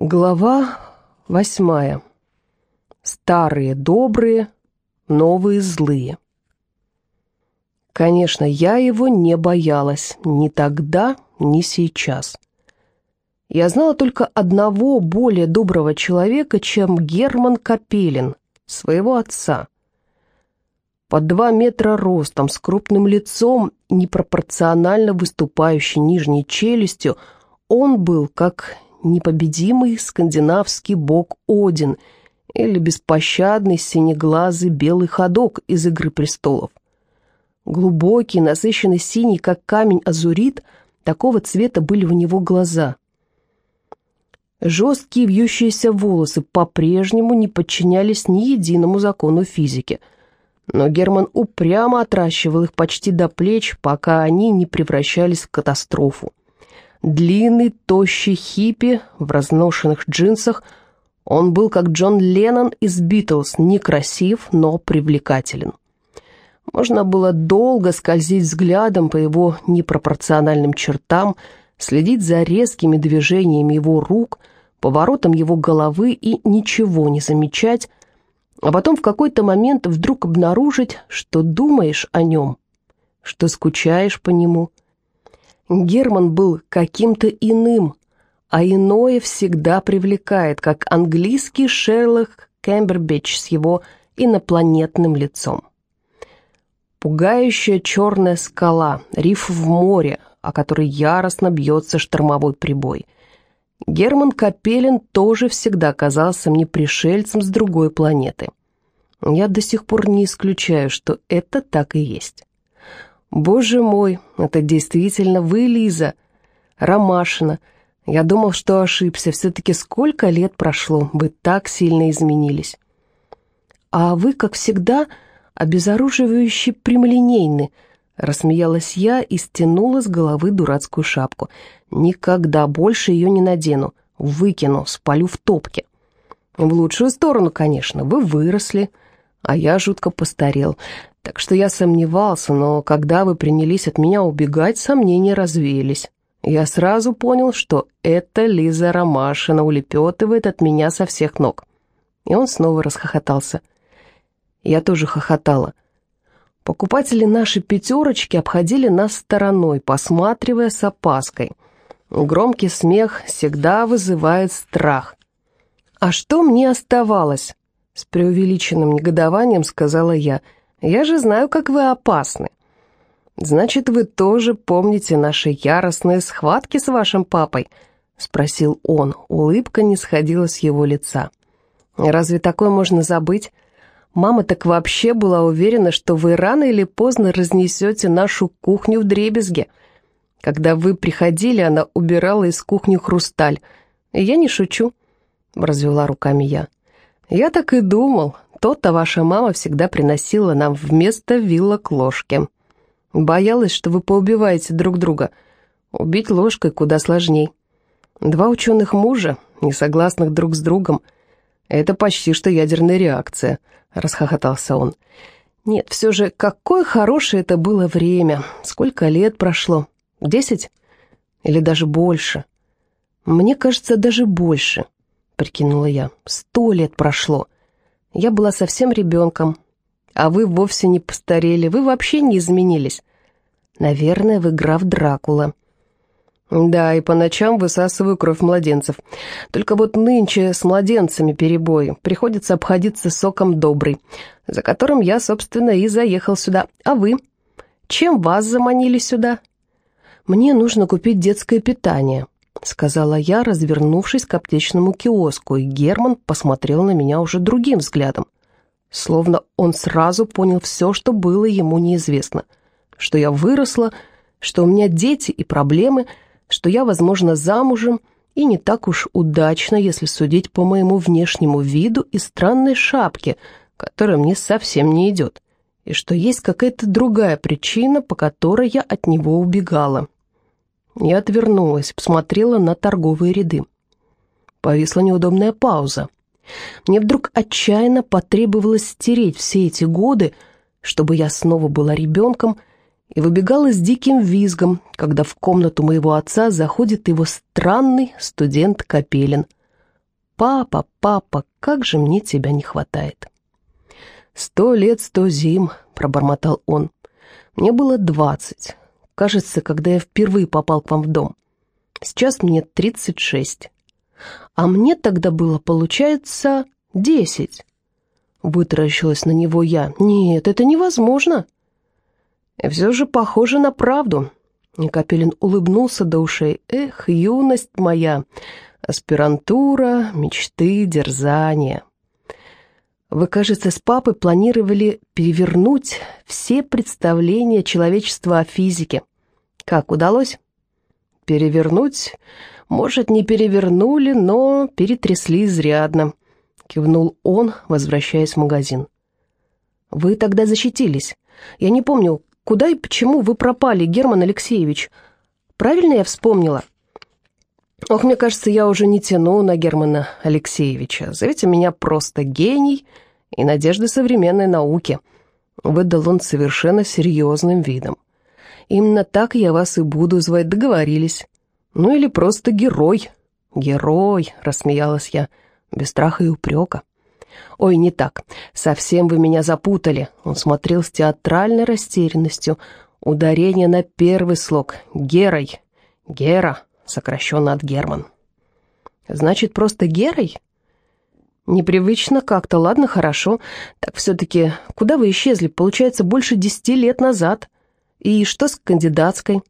Глава восьмая. Старые добрые, новые злые. Конечно, я его не боялась ни тогда, ни сейчас. Я знала только одного более доброго человека, чем Герман Капелин, своего отца. Под два метра ростом, с крупным лицом, непропорционально выступающей нижней челюстью, он был как непобедимый скандинавский бог Один или беспощадный синеглазый белый ходок из «Игры престолов». Глубокий, насыщенный синий, как камень азурит, такого цвета были у него глаза. Жесткие вьющиеся волосы по-прежнему не подчинялись ни единому закону физики, но Герман упрямо отращивал их почти до плеч, пока они не превращались в катастрофу. Длинный, тощий хиппи в разношенных джинсах. Он был как Джон Леннон из «Битлз», некрасив, но привлекателен. Можно было долго скользить взглядом по его непропорциональным чертам, следить за резкими движениями его рук, поворотом его головы и ничего не замечать, а потом в какой-то момент вдруг обнаружить, что думаешь о нем, что скучаешь по нему – Герман был каким-то иным, а иное всегда привлекает, как английский Шерлок Кембербич с его инопланетным лицом. Пугающая черная скала, риф в море, о которой яростно бьется штормовой прибой. Герман Капелин тоже всегда казался мне пришельцем с другой планеты. Я до сих пор не исключаю, что это так и есть. «Боже мой, это действительно вы, Лиза!» «Ромашина. Я думал, что ошибся. Все-таки сколько лет прошло, вы так сильно изменились». «А вы, как всегда, обезоруживающе прямолинейны», — рассмеялась я и стянула с головы дурацкую шапку. «Никогда больше ее не надену. Выкину, спалю в топке». «В лучшую сторону, конечно. Вы выросли, а я жутко постарел. Так что я сомневался, но когда вы принялись от меня убегать, сомнения развеялись. Я сразу понял, что это Лиза Ромашина улепетывает от меня со всех ног. И он снова расхохотался. Я тоже хохотала. Покупатели нашей пятерочки обходили нас стороной, посматривая с опаской. Громкий смех всегда вызывает страх. «А что мне оставалось?» С преувеличенным негодованием сказала я – я же знаю, как вы опасны. Значит, вы тоже помните наши яростные схватки с вашим папой?» — спросил он. Улыбка не сходила с его лица. «Разве такое можно забыть? Мама так вообще была уверена, что вы рано или поздно разнесете нашу кухню в дребезге. Когда вы приходили, она убирала из кухни хрусталь. Я не шучу», — развела руками я. «Я так и думал. То-то ваша мама всегда приносила нам вместо вилок ложки. Боялась, что вы поубиваете друг друга. Убить ложкой куда сложней. Два ученых мужа, не согласных друг с другом. Это почти что ядерная реакция, расхохотался он. Нет, все же, какое хорошее это было время. Сколько лет прошло? Десять? Или даже больше? Мне кажется, даже больше, прикинула я. Сто лет прошло. Я была совсем ребенком, а вы вовсе не постарели, вы вообще не изменились. Наверное, вы граф Дракула. Да, и по ночам высасываю кровь младенцев. Только вот нынче с младенцами перебои. Приходится обходиться соком добрый, за которым я, собственно, и заехал сюда. А вы? Чем вас заманили сюда? Мне нужно купить детское питание. — сказала я, развернувшись к аптечному киоску, и Герман посмотрел на меня уже другим взглядом. Словно он сразу понял все, что было ему неизвестно. Что я выросла, что у меня дети и проблемы, что я, возможно, замужем, и не так уж удачно, если судить по моему внешнему виду и странной шапке, которая мне совсем не идет, и что есть какая-то другая причина, по которой я от него убегала. Я отвернулась, посмотрела на торговые ряды. Повисла неудобная пауза. Мне вдруг отчаянно потребовалось стереть все эти годы, чтобы я снова была ребенком, и выбегала с диким визгом, когда в комнату моего отца заходит его странный студент Капелин. «Папа, папа, как же мне тебя не хватает!» «Сто лет, сто зим», — пробормотал он. «Мне было двадцать. Кажется, когда я впервые попал к вам в дом. Сейчас мне тридцать шесть. А мне тогда было, получается, десять». Вытаращилась на него я. «Нет, это невозможно». «Все же похоже на правду». И Капелин улыбнулся до ушей. «Эх, юность моя, аспирантура, мечты, дерзания». Вы, кажется, с папой планировали перевернуть все представления человечества о физике. Как, удалось? Перевернуть? Может, не перевернули, но перетрясли изрядно. — кивнул он, возвращаясь в магазин. «Вы тогда защитились. Я не помню, куда и почему вы пропали, Герман Алексеевич. Правильно я вспомнила?» «Ох, мне кажется, я уже не тяну на Германа Алексеевича. Зовите меня просто гений и надежда современной науки», — выдал он совершенно серьезным видом. «Именно так я вас и буду звать, договорились. Ну или просто герой». «Герой», — рассмеялась я, — без страха и упрека. «Ой, не так. Совсем вы меня запутали». Он смотрел с театральной растерянностью. Ударение на первый слог. «Герой». «Гера», сокращенно от Герман. «Значит, просто Герой?» «Непривычно как-то. Ладно, хорошо. Так все-таки, куда вы исчезли? Получается, больше десяти лет назад. И что с кандидатской?»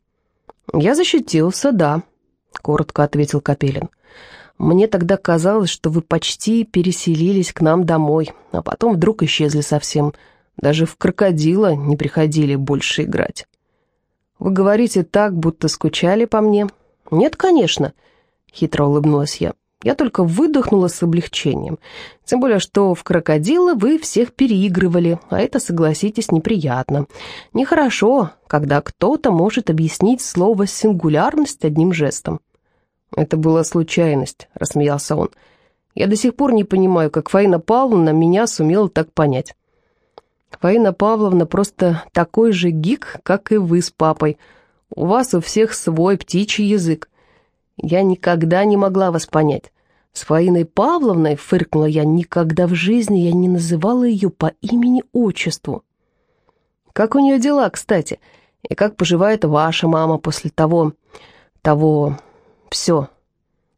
«Я защитился, да», — коротко ответил Капелин. Мне тогда казалось, что вы почти переселились к нам домой, а потом вдруг исчезли совсем. Даже в крокодила не приходили больше играть. Вы говорите так, будто скучали по мне. Нет, конечно, хитро улыбнулась я. Я только выдохнула с облегчением. Тем более, что в крокодила вы всех переигрывали, а это, согласитесь, неприятно. Нехорошо, когда кто-то может объяснить слово «сингулярность» одним жестом. «Это была случайность», — рассмеялся он. «Я до сих пор не понимаю, как Фаина Павловна меня сумела так понять». «Фаина Павловна просто такой же гик, как и вы с папой. У вас у всех свой птичий язык. Я никогда не могла вас понять. С Фаиной Павловной, фыркнула я, никогда в жизни я не называла ее по имени-отчеству. Как у нее дела, кстати? И как поживает ваша мама после того... того все.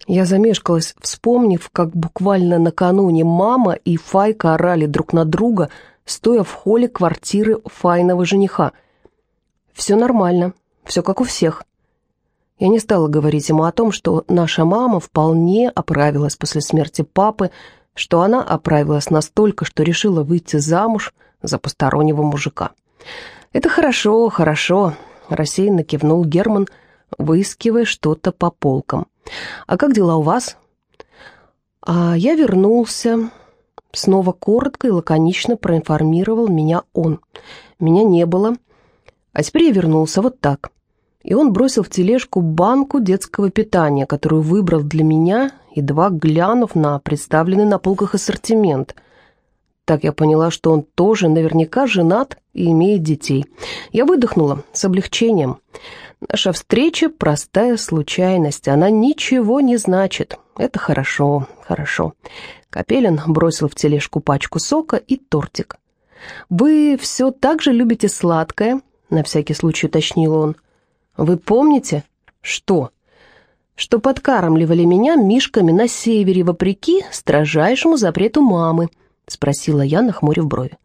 Я замешкалась, вспомнив, как буквально накануне мама и Файка орали друг на друга, стоя в холле квартиры Файного жениха. «Все нормально, все как у всех». Я не стала говорить ему о том, что наша мама вполне оправилась после смерти папы, что она оправилась настолько, что решила выйти замуж за постороннего мужика. «Это хорошо, хорошо», — рассеянно кивнул Герман, — выискивая что-то по полкам. «А как дела у вас?» «А я вернулся», — снова коротко и лаконично проинформировал меня он. «Меня не было, а теперь я вернулся вот так». И он бросил в тележку банку детского питания, которую выбрал для меня, едва глянув на представленный на полках ассортимент. Так я поняла, что он тоже наверняка женат и имеет детей. Я выдохнула с облегчением. Наша встреча — простая случайность, она ничего не значит. Это хорошо, хорошо. Капелин бросил в тележку пачку сока и тортик. «Вы все так же любите сладкое?» — на всякий случай уточнил он. «Вы помните?» «Что?» «Что подкармливали меня мишками на севере, вопреки строжайшему запрету мамы», — спросила я, нахмурив брови.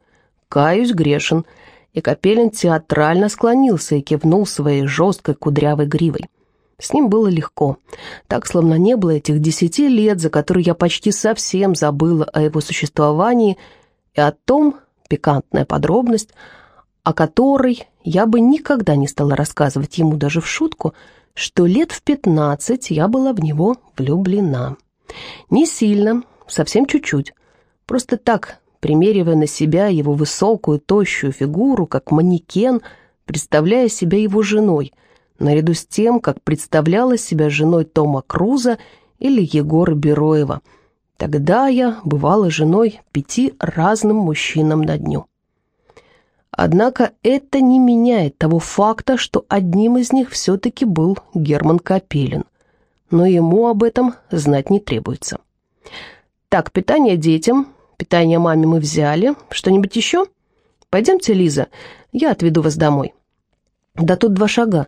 «Каюсь, грешен», и Капелин театрально склонился и кивнул своей жесткой кудрявой гривой. С ним было легко, так, словно не было этих десяти лет, за которые я почти совсем забыла о его существовании и о том, пикантная подробность, о которой я бы никогда не стала рассказывать ему даже в шутку, что лет в пятнадцать я была в него влюблена. Не сильно, совсем чуть-чуть. Просто так примеривая на себя его высокую, тощую фигуру, как манекен, представляя себя его женой, наряду с тем, как представляла себя женой Тома Круза или Егора Бероева. Тогда я бывала женой пяти разным мужчинам на дню. Однако это не меняет того факта, что одним из них все-таки был Герман Капелин. Но ему об этом знать не требуется. Так, питание детям, питание маме мы взяли. Что-нибудь еще? Пойдемте, Лиза, я отведу вас домой. Да тут два шага.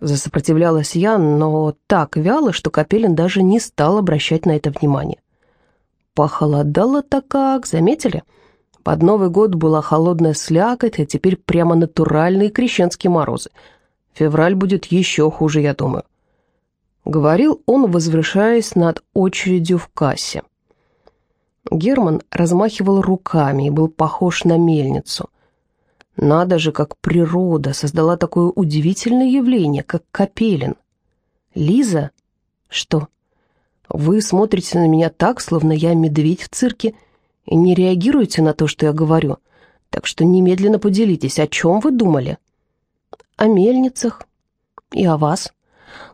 Засопротивлялась я, но так вяло, что Капелин даже не стал обращать на это внимание. Похолодало-то как, заметили? Под Новый год была холодная слякоть, а теперь прямо натуральные крещенские морозы. Февраль будет еще хуже, я думаю. Говорил он, возвышаясь над очередью в кассе. Герман размахивал руками и был похож на мельницу. Надо же, как природа создала такое удивительное явление, как капелин. Лиза? Что? Вы смотрите на меня так, словно я медведь в цирке, не реагируете на то, что я говорю. Так что немедленно поделитесь, о чем вы думали? О мельницах и о вас.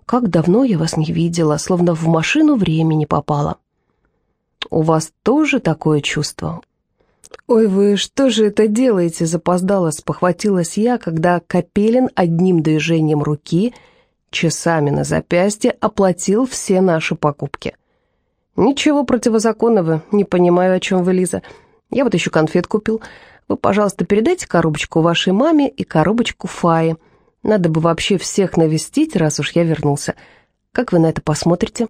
Как давно я вас не видела, словно в машину времени попала. У вас тоже такое чувство? «Ой, вы что же это делаете?» — запоздала, спохватилась я, когда Капелин одним движением руки, часами на запястье, оплатил все наши покупки. «Ничего противозаконного, не понимаю, о чем вы, Лиза. Я вот еще конфет купил. Вы, пожалуйста, передайте коробочку вашей маме и коробочку Фае. Надо бы вообще всех навестить, раз уж я вернулся. Как вы на это посмотрите?»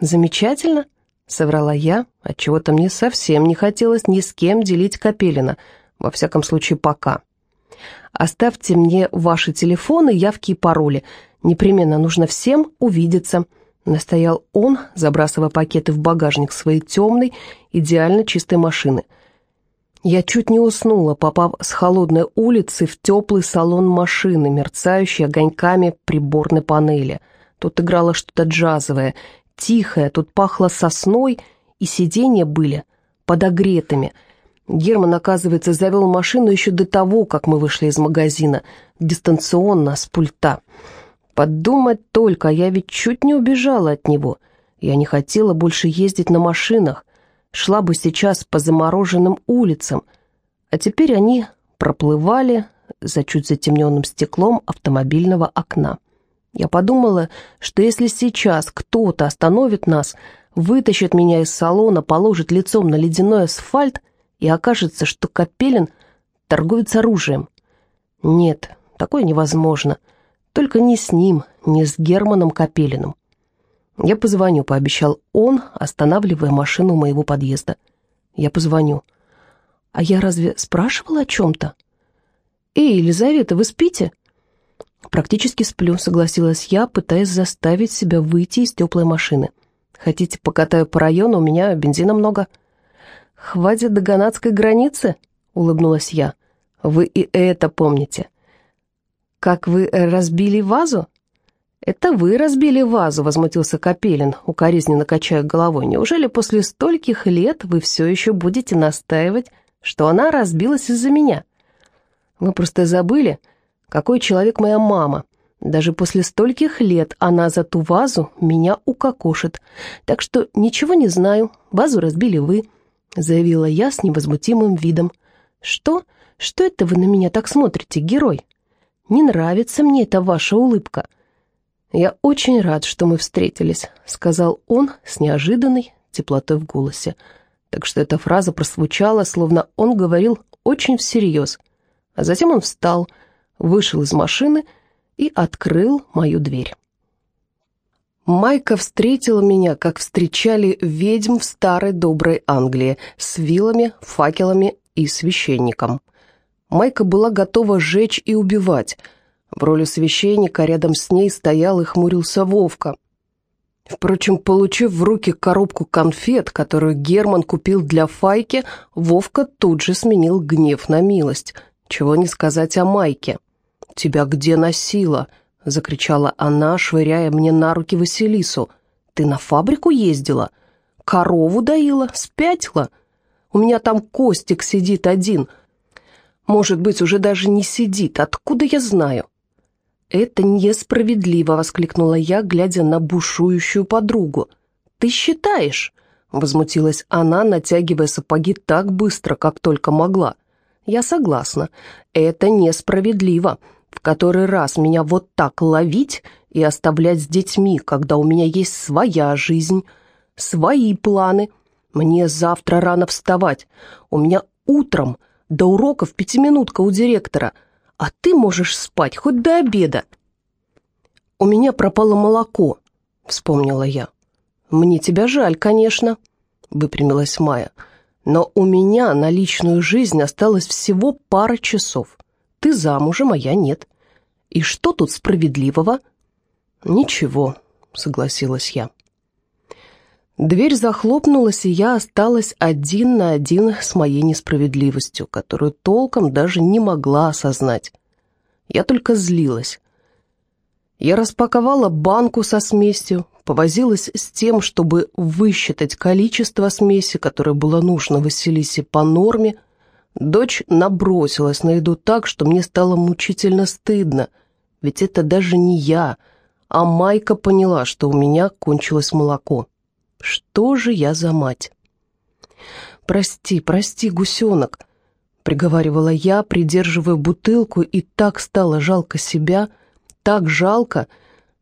«Замечательно», соврала я, отчего-то мне совсем не хотелось ни с кем делить Капелина, во всяком случае пока. Оставьте мне ваши телефоны, явки и пароли. Непременно нужно всем увидеться», — настоял он, забрасывая пакеты в багажник своей темной, идеально чистой машины. Я чуть не уснула, попав с холодной улицы в теплый салон машины, мерцающий огоньками приборной панели. Тут играло что-то джазовое, тихая, тут пахло сосной, и сиденья были подогретыми. Герман, оказывается, завел машину еще до того, как мы вышли из магазина, дистанционно, с пульта. Подумать только, я ведь чуть не убежала от него. Я не хотела больше ездить на машинах, шла бы сейчас по замороженным улицам, а теперь они проплывали за чуть затемненным стеклом автомобильного окна. Я подумала, что если сейчас кто-то остановит нас, вытащит меня из салона, положит лицом на ледяной асфальт, и окажется, что Капелин с оружием. Нет, такое невозможно. Только не с ним, не с Германом Капелиным. Я позвоню, пообещал он, останавливая машину моего подъезда. Я позвоню. А я разве спрашивала о чем-то? «Эй, Елизавета, вы спите?» «Практически сплю», — согласилась я, пытаясь заставить себя выйти из теплой машины. «Хотите, покатаю по району, у меня бензина много». «Хватит до ганадской границы?» — улыбнулась я. «Вы и это помните». «Как вы разбили вазу?» «Это вы разбили вазу», — возмутился Капелин, укоризненно качая головой. «Неужели после стольких лет вы все еще будете настаивать, что она разбилась из-за меня?» «Вы просто забыли, какой человек моя мама. Даже после стольких лет она за ту вазу меня укокошит. Так что ничего не знаю, вазу разбили вы», — заявила я с невозмутимым видом. «Что? Что это вы на меня так смотрите, герой? Не нравится мне эта ваша улыбка». «Я очень рад, что мы встретились», — сказал он с неожиданной теплотой в голосе. Так что эта фраза прозвучала, словно он говорил очень всерьез. А затем он встал, — вышел из машины и открыл мою дверь. Майка встретила меня, как встречали ведьм в старой доброй Англии, с вилами, факелами и священником. Майка была готова сжечь и убивать. В роли священника рядом с ней стоял и хмурился Вовка. Впрочем, получив в руки коробку конфет, которую Герман купил для Файки, Вовка тут же сменил гнев на милость. Чего не сказать о Майке. «Тебя где носила?» — закричала она, швыряя мне на руки Василису. «Ты на фабрику ездила? Корову доила? Спятила? У меня там Костик сидит один. Может быть, уже даже не сидит. Откуда я знаю?» «Это несправедливо!» — воскликнула я, глядя на бушующую подругу. «Ты считаешь?» — возмутилась она, натягивая сапоги так быстро, как только могла. «Я согласна. Это несправедливо в который раз меня вот так ловить и оставлять с детьми, когда у меня есть своя жизнь, свои планы. Мне завтра рано вставать. У меня утром до уроков пятиминутка у директора, а ты можешь спать хоть до обеда. У меня пропало молоко, вспомнила я. Мне тебя жаль, конечно, выпрямилась Майя. Но у меня на личную жизнь осталось всего пара часов. Ты замужем, а я нет. И что тут справедливого? Ничего, согласилась я. Дверь захлопнулась, и я осталась один на один с моей несправедливостью, которую толком даже не могла осознать. Я только злилась. Я распаковала банку со смесью, повозилась с тем, чтобы высчитать количество смеси, которое было нужно Василисе по норме. Дочь набросилась на еду так, что мне стало мучительно стыдно, ведь это даже не я, а Майка поняла, что у меня кончилось молоко. Что же я за мать? «Прости, прости, гусенок», — приговаривала я, придерживая бутылку, и так стало жалко себя, так жалко.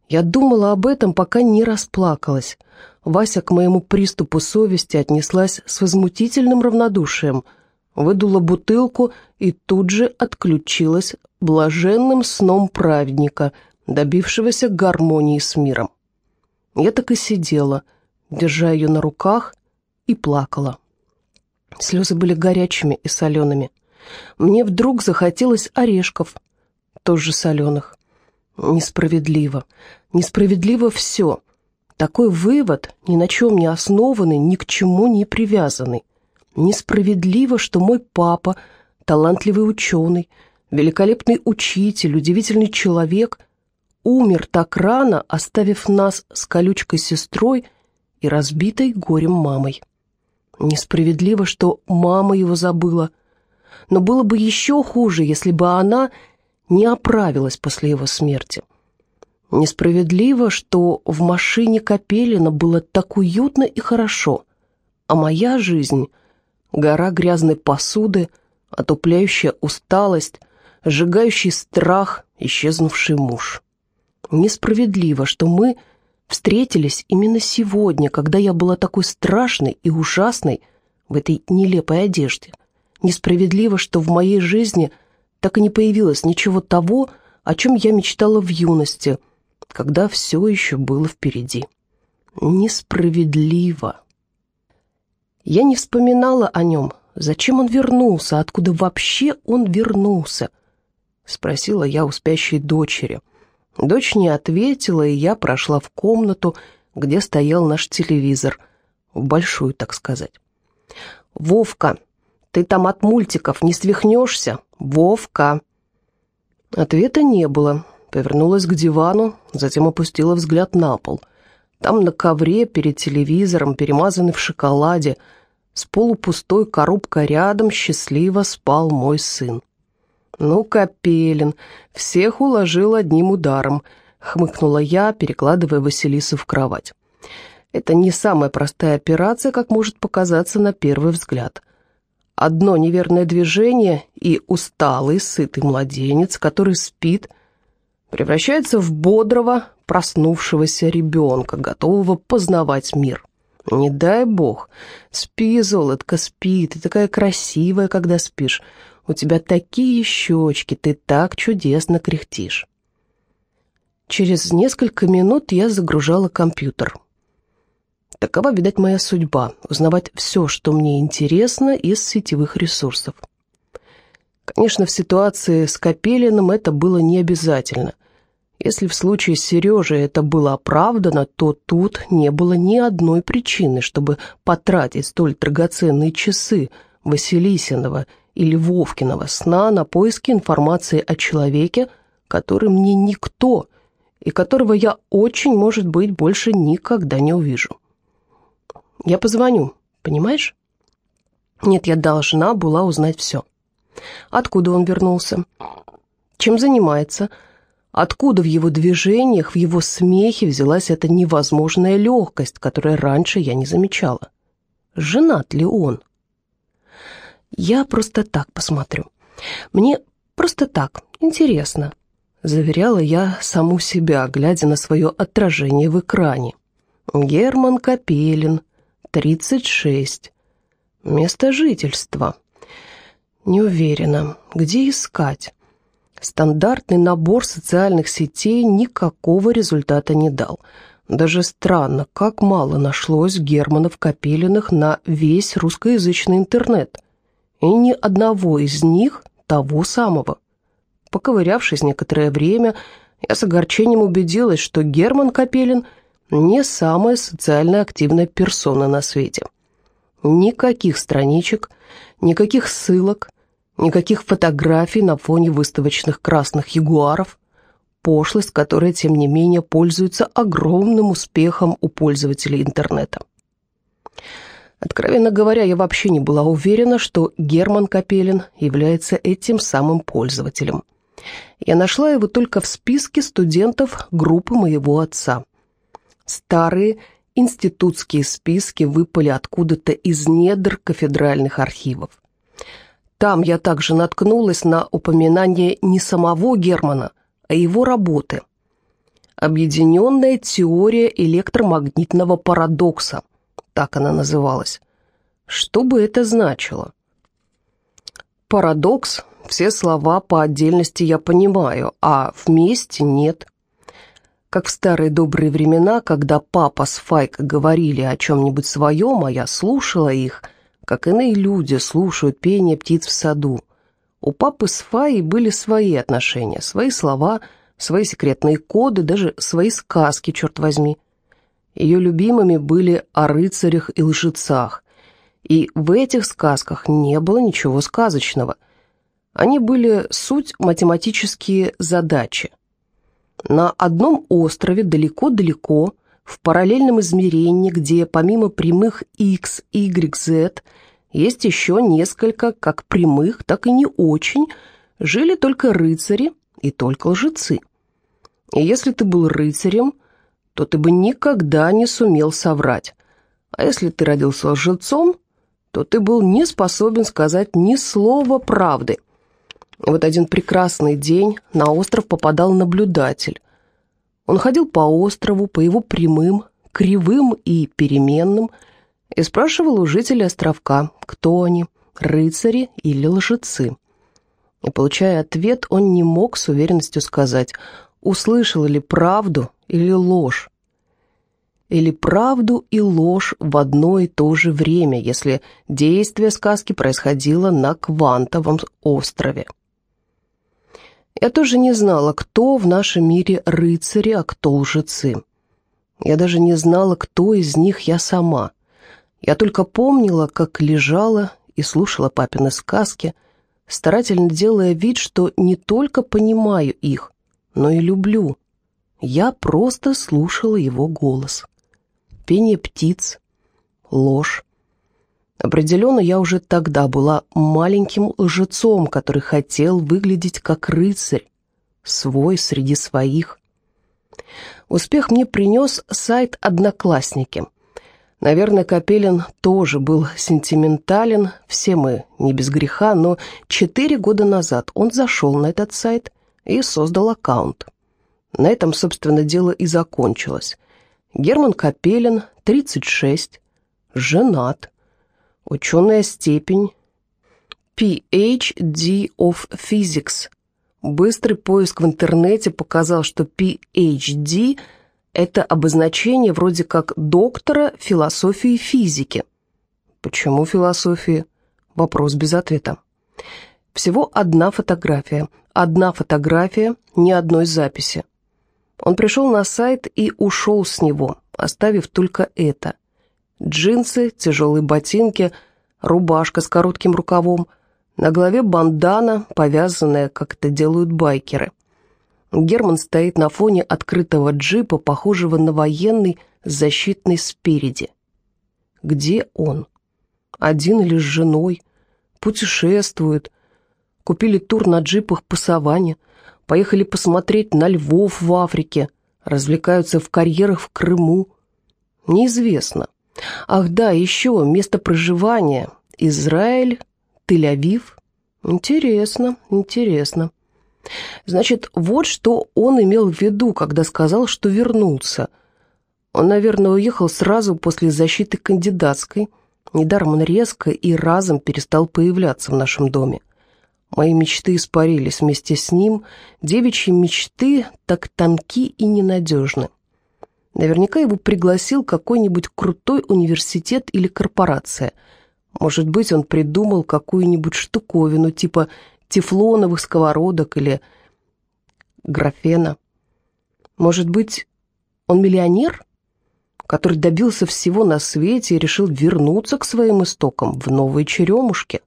Я думала об этом, пока не расплакалась. Вася к моему приступу совести отнеслась с возмутительным равнодушием, выдула бутылку и тут же отключилась блаженным сном праведника, добившегося гармонии с миром. Я так и сидела — держа ее на руках, и плакала. Слезы были горячими и солеными. Мне вдруг захотелось орешков, тоже соленых. Несправедливо. Несправедливо все. Такой вывод, ни на чем не основанный, ни к чему не привязанный. Несправедливо, что мой папа, талантливый ученый, великолепный учитель, удивительный человек, умер так рано, оставив нас с колючкой сестрой и разбитой горем мамой. Несправедливо, что мама его забыла, но было бы еще хуже, если бы она не оправилась после его смерти. Несправедливо, что в машине Капелина было так уютно и хорошо, а моя жизнь — гора грязной посуды, отупляющая усталость, сжигающий страх, исчезнувший муж. Несправедливо, что мы — встретились именно сегодня, когда я была такой страшной и ужасной в этой нелепой одежде. Несправедливо, что в моей жизни так и не появилось ничего того, о чем я мечтала в юности, когда все еще было впереди. Несправедливо. Я не вспоминала о нем. Зачем он вернулся? Откуда вообще он вернулся? Спросила я у спящей дочери — Дочь не ответила, и я прошла в комнату, где стоял наш телевизор, в большую, так сказать. «Вовка, ты там от мультиков не свихнешься? Вовка!» Ответа не было. Повернулась к дивану, затем опустила взгляд на пол. Там на ковре перед телевизором, перемазанный в шоколаде, с полупустой коробкой рядом счастливо спал мой сын. «Ну, Капелин, всех уложил одним ударом», — хмыкнула я, перекладывая Василису в кровать. «Это не самая простая операция, как может показаться на первый взгляд. Одно неверное движение, и усталый, сытый младенец, который спит, превращается в бодрого, проснувшегося ребенка, готового познавать мир. Не дай бог. Спи, золотко, спи, ты такая красивая, когда спишь. У тебя такие щечки, ты так чудесно кряхтишь. Через несколько минут я загружала компьютер. Такова, видать, моя судьба — узнавать все, что мне интересно из сетевых ресурсов. Конечно, в ситуации с Капелиным это было не обязательно. Если в случае с Сережей это было оправдано, то тут не было ни одной причины, чтобы потратить столь драгоценные часы Василисиного или Вовкиного сна на поиски информации о человеке, который мне никто и которого я очень, может быть, больше никогда не увижу. Я позвоню, понимаешь? Нет, я должна была узнать все. Откуда он вернулся? Чем занимается? Откуда в его движениях, в его смехе взялась эта невозможная легкость, которую раньше я не замечала? Женат ли он? Я просто так посмотрю. Мне просто так, интересно», — заверяла я саму себя, глядя на свое отражение в экране. «Герман Капелин, 36. Место жительства. Не уверена, где искать. Стандартный набор социальных сетей никакого результата не дал. Даже странно, как мало нашлось Германов-Капелиных на весь русскоязычный интернет. И ни одного из них того самого. Поковырявшись некоторое время, я с огорчением убедилась, что Герман Капелин не самая социально активная персона на свете. Никаких страничек, никаких ссылок, никаких фотографий на фоне выставочных красных ягуаров, пошлость, которая, тем не менее, пользуется огромным успехом у пользователей интернета. Откровенно говоря, я вообще не была уверена, что Герман Капелин является этим самым пользователем. Я нашла его только в списке студентов группы моего отца. Старые институтские списки выпали откуда-то из недр кафедральных архивов. Там я также наткнулась на упоминание не самого Германа, а его работы. «Объединенная теория электромагнитного парадокса», так она называлась. Что бы это значило? Парадокс, все слова по отдельности я понимаю, а вместе нет. Как в старые добрые времена, когда папа с Файк говорили о чем-нибудь своем, а я слушала их, как иные люди слушают пение птиц в саду. У папы с Фаей были свои отношения, свои слова, свои секретные коды, даже свои сказки, черт возьми. Ее любимыми были о рыцарях и лжецах. И в этих сказках не было ничего сказочного. Они были суть математические задачи. На одном острове далеко-далеко, в параллельном измерении, где помимо прямых x, y, z есть еще несколько как прямых, так и не очень, жили только рыцари и только лжецы. И если ты был рыцарем – то ты бы никогда не сумел соврать. А если ты родился лжецом, то ты был не способен сказать ни слова правды. Вот один прекрасный день на остров попадал наблюдатель. Он ходил по острову, по его прямым, кривым и переменным, и спрашивал у жителей островка, кто они, рыцари или лжецы. И, получая ответ, он не мог с уверенностью сказать, услышал ли правду или ложь. Или правду и ложь в одно и то же время, если действие сказки происходило на Квантовом острове. Я тоже не знала, кто в нашем мире рыцари, а кто лжецы. Я даже не знала, кто из них я сама. Я только помнила, как лежала и слушала папины сказки, старательно делая вид, что не только понимаю их, но и люблю. Я просто слушала его голос. Пение птиц, ложь. Определенно, я уже тогда была маленьким лжецом, который хотел выглядеть как рыцарь, свой среди своих. Успех мне принес сайт «Одноклассники». Наверное, Капелин тоже был сентиментален, все мы не без греха, но четыре года назад он зашел на этот сайт и создал аккаунт. На этом, собственно, дело и закончилось. Герман Капелин, 36, женат, ученая степень, PhD of Physics. Быстрый поиск в интернете показал, что PhD – это обозначение вроде как доктора философии физики. Почему философии? Вопрос без ответа. Всего одна фотография. Одна фотография, ни одной записи. Он пришел на сайт и ушел с него, оставив только это. Джинсы, тяжелые ботинки, рубашка с коротким рукавом, на голове бандана, повязанная, как это делают байкеры. Герман стоит на фоне открытого джипа, похожего на военный, защитный спереди. Где он? Один или с женой? Путешествует. Купили тур на джипах по саванне – поехали посмотреть на львов в Африке, развлекаются в карьерах в Крыму. Неизвестно. Ах да, еще место проживания. Израиль, Тель-Авив. Интересно, интересно. Значит, вот что он имел в виду, когда сказал, что вернулся. Он, наверное, уехал сразу после защиты кандидатской. Недаром он резко и разом перестал появляться в нашем доме. Мои мечты испарились вместе с ним. Девичьи мечты так тонки и ненадежны. Наверняка его пригласил какой-нибудь крутой университет или корпорация. Может быть, он придумал какую-нибудь штуковину типа тефлоновых сковородок или графена. Может быть, он миллионер, который добился всего на свете и решил вернуться к своим истокам в новые черемушки?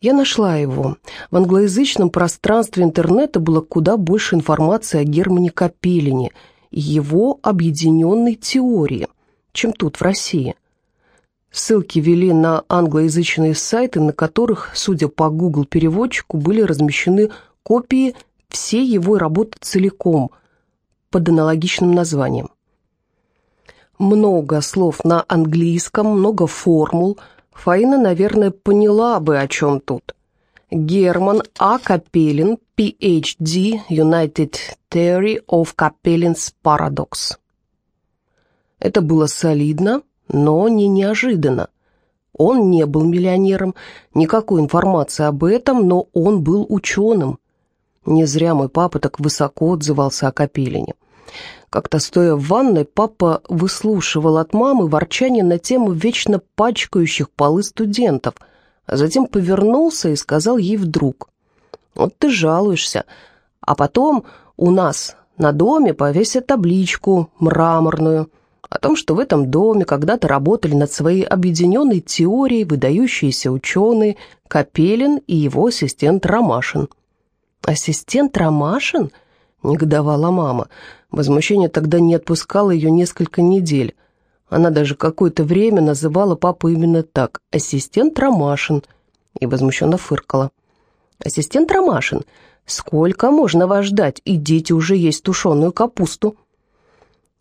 Я нашла его. В англоязычном пространстве интернета было куда больше информации о Германе Капелине и его объединенной теории, чем тут, в России. Ссылки вели на англоязычные сайты, на которых, судя по Google-переводчику, были размещены копии всей его работы целиком под аналогичным названием. Много слов на английском, много формул – Фаина, наверное, поняла бы, о чем тут. Герман А. Капелин, PhD, United Theory of Capellin's Paradox. Это было солидно, но не неожиданно. Он не был миллионером, никакой информации об этом, но он был ученым. Не зря мой папа так высоко отзывался о Капелине. Как-то стоя в ванной, папа выслушивал от мамы ворчание на тему вечно пачкающих полы студентов, а затем повернулся и сказал ей вдруг, «Вот ты жалуешься, а потом у нас на доме повесят табличку мраморную о том, что в этом доме когда-то работали над своей объединенной теорией выдающиеся ученые Капелин и его ассистент Ромашин». «Ассистент Ромашин?» — негодовала мама — Возмущение тогда не отпускало ее несколько недель. Она даже какое-то время называла папу именно так – ассистент Ромашин, и возмущенно фыркала. «Ассистент Ромашин, сколько можно вас ждать? Идите уже есть тушеную капусту».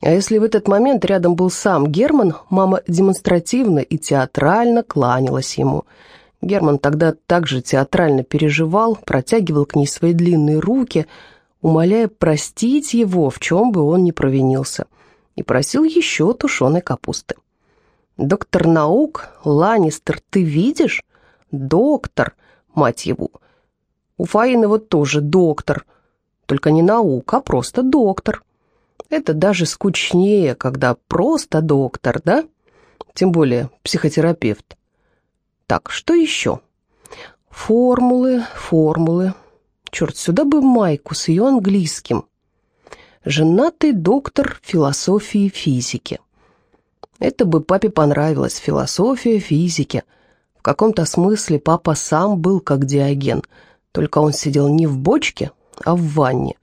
А если в этот момент рядом был сам Герман, мама демонстративно и театрально кланялась ему. Герман тогда также театрально переживал, протягивал к ней свои длинные руки – умоляя простить его, в чем бы он ни провинился, и просил еще тушеной капусты. «Доктор наук, Ланнистер, ты видишь? Доктор, мать его. У Фаины вот тоже доктор, только не наука, а просто доктор. Это даже скучнее, когда просто доктор, да? Тем более психотерапевт. Так, что еще? Формулы, формулы, Черт, сюда бы майку с ее английским. Женатый доктор философии и физики. Это бы папе понравилось, философия физики. В каком-то смысле папа сам был как диоген, только он сидел не в бочке, а в ванне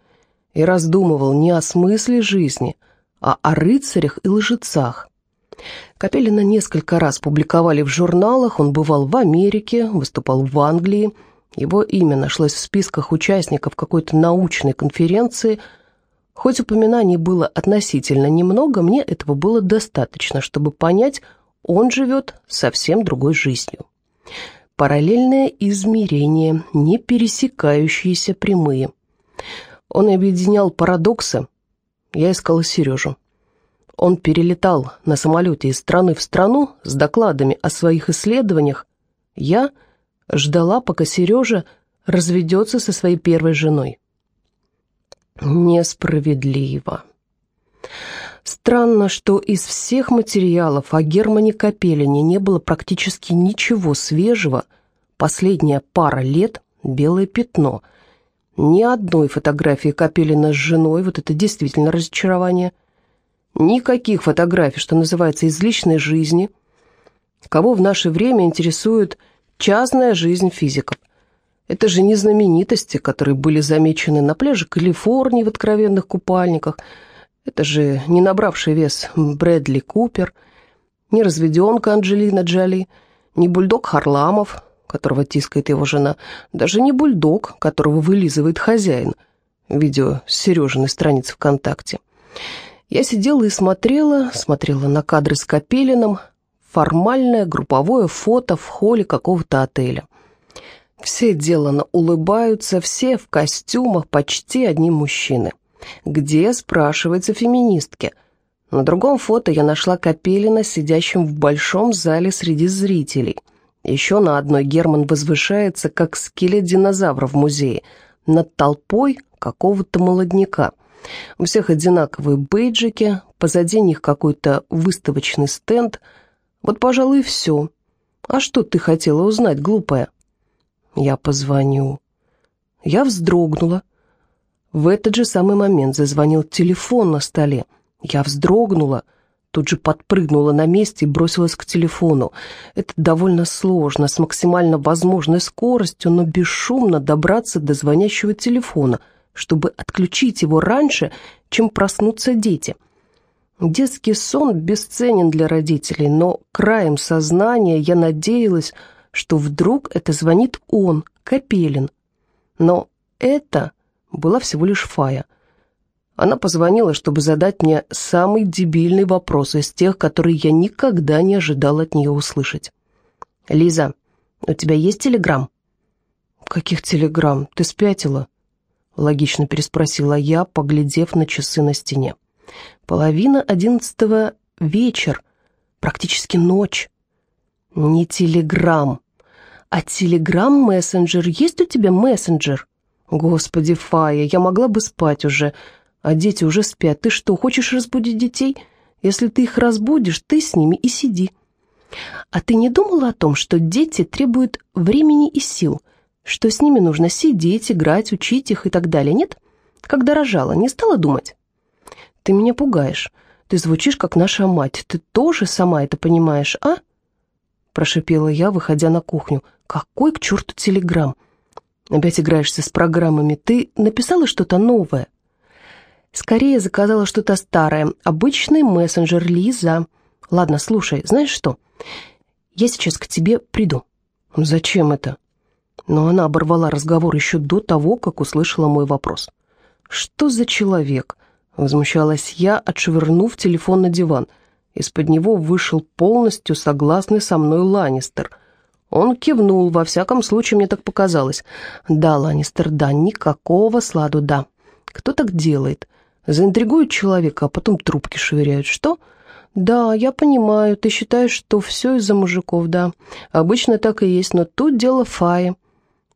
и раздумывал не о смысле жизни, а о рыцарях и лжецах. Капелина несколько раз публиковали в журналах, он бывал в Америке, выступал в Англии, его имя нашлось в списках участников какой-то научной конференции. Хоть упоминаний было относительно немного, мне этого было достаточно, чтобы понять, он живет совсем другой жизнью. Параллельное измерение, не пересекающиеся прямые. Он объединял парадоксы. Я искала Сережу. Он перелетал на самолете из страны в страну с докладами о своих исследованиях. Я — ждала, пока Сережа разведется со своей первой женой. Несправедливо. Странно, что из всех материалов о Германе Капелине не было практически ничего свежего. Последняя пара лет — белое пятно. Ни одной фотографии Капелина с женой, вот это действительно разочарование. Никаких фотографий, что называется, из личной жизни. Кого в наше время интересует Частная жизнь физиков. Это же не знаменитости, которые были замечены на пляже Калифорнии в откровенных купальниках. Это же не набравший вес Брэдли Купер, не разведенка Анджелина Джоли, не бульдог Харламов, которого тискает его жена, даже не бульдог, которого вылизывает хозяин. Видео с Сережиной страницы ВКонтакте. Я сидела и смотрела, смотрела на кадры с Капелиным, формальное групповое фото в холле какого-то отеля. Все делано улыбаются, все в костюмах, почти одни мужчины. Где, спрашивается, феминистки? На другом фото я нашла Капелина, сидящим в большом зале среди зрителей. Еще на одной Герман возвышается, как скелет динозавра в музее, над толпой какого-то молодняка. У всех одинаковые бейджики, позади них какой-то выставочный стенд. Вот, пожалуй, все. А что ты хотела узнать, глупая? Я позвоню. Я вздрогнула. В этот же самый момент зазвонил телефон на столе. Я вздрогнула, тут же подпрыгнула на месте и бросилась к телефону. Это довольно сложно, с максимально возможной скоростью, но бесшумно добраться до звонящего телефона, чтобы отключить его раньше, чем проснутся дети. Детский сон бесценен для родителей, но краем сознания я надеялась, что вдруг это звонит он, Капелин. Но это была всего лишь Фая — она позвонила, чтобы задать мне самый дебильный вопрос из тех, которые я никогда не ожидал от нее услышать. «Лиза, у тебя есть телеграм?» «Каких телеграмм? Ты спятила?» Логично переспросила я, поглядев на часы на стене. «Половина одиннадцатого вечер, практически ночь. Не телеграм, а телеграм-мессенджер. Есть у тебя мессенджер?» «Господи, Фая, я могла бы спать уже, а дети уже спят. Ты что, хочешь разбудить детей? Если ты их разбудишь, ты с ними и сиди. А ты не думала о том, что дети требуют времени и сил, что с ними нужно сидеть, играть, учить их и так далее, нет? Когда рожала, не стала думать? Ты меня пугаешь. Ты звучишь, как наша мать. Ты тоже сама это понимаешь, а? Прошипела я, выходя на кухню. Какой к черту телеграм? Опять играешься с программами. Ты написала что-то новое? Скорее заказала что-то старое. Обычный мессенджер Лиза. Ладно, слушай, знаешь что? Я сейчас к тебе приду. Зачем это? Но она оборвала разговор еще до того, как услышала мой вопрос. Что за человек? Возмущалась я, отшвырнув телефон на диван. Из-под него вышел полностью согласный со мной Ланнистер. Он кивнул, во всяком случае, мне так показалось. Да, Ланнистер, да, никакого сладу, да. Кто так делает? Заинтригуют человека, а потом трубки швыряют. Что? Да, я понимаю, ты считаешь, что все из-за мужиков, да. Обычно так и есть, но тут дело Фаи.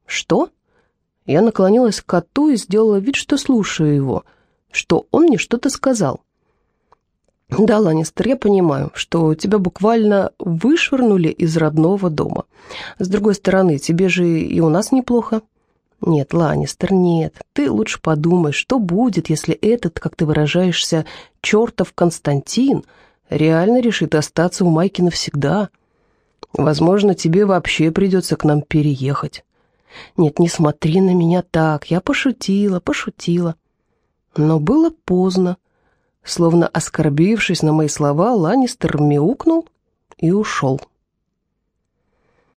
Что? Я наклонилась к коту и сделала вид, что слушаю его, что он мне что-то сказал. Да, Ланнистер, я понимаю, что тебя буквально вышвырнули из родного дома. С другой стороны, тебе же и у нас неплохо. «Нет, Ланнистер, нет. Ты лучше подумай, что будет, если этот, как ты выражаешься, чертов Константин реально решит остаться у Майки навсегда. Возможно, тебе вообще придется к нам переехать. Нет, не смотри на меня так. Я пошутила, пошутила». Но было поздно. Словно оскорбившись на мои слова, Ланнистер мяукнул и ушел.